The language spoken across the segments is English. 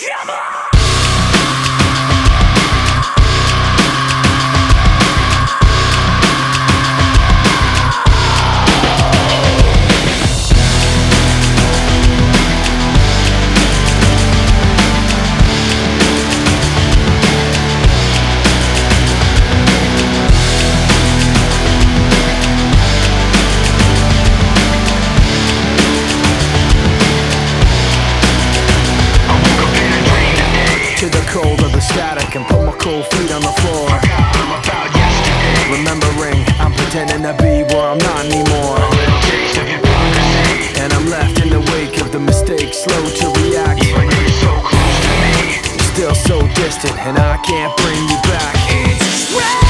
Come on! Cold of the static and put my cold feet on the floor. Remembering, I'm pretending to be where I'm not anymore. And I'm left in the wake of the mistakes, slow to react. Still so distant, and I can't bring you back. It's well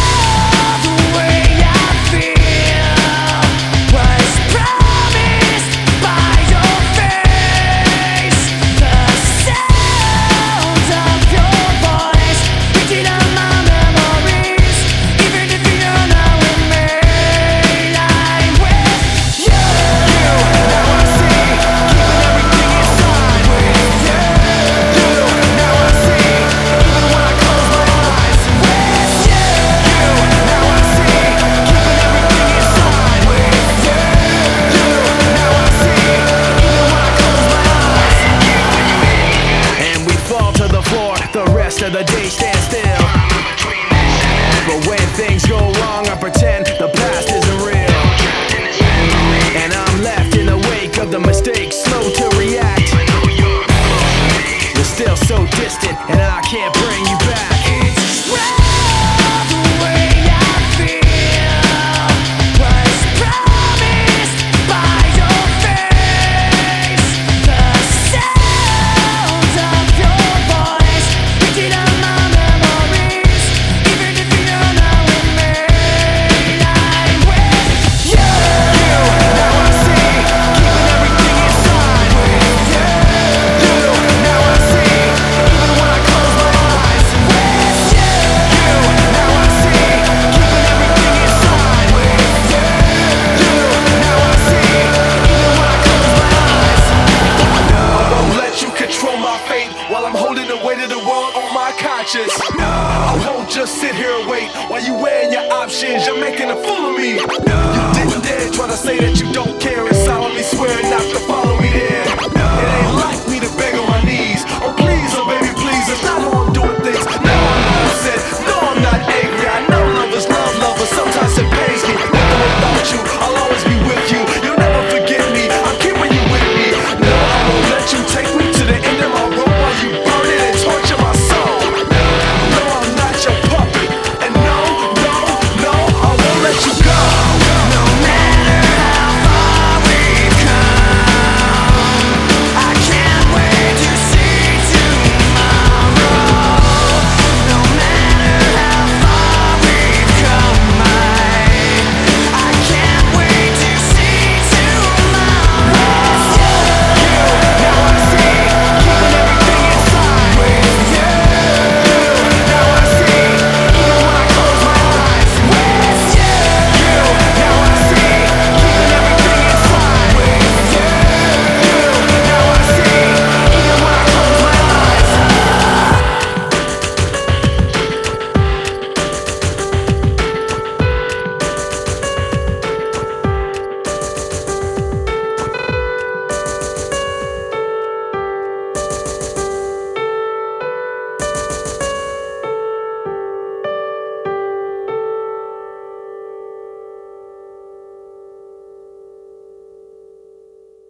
me. No. You did that, try to say that you don't care.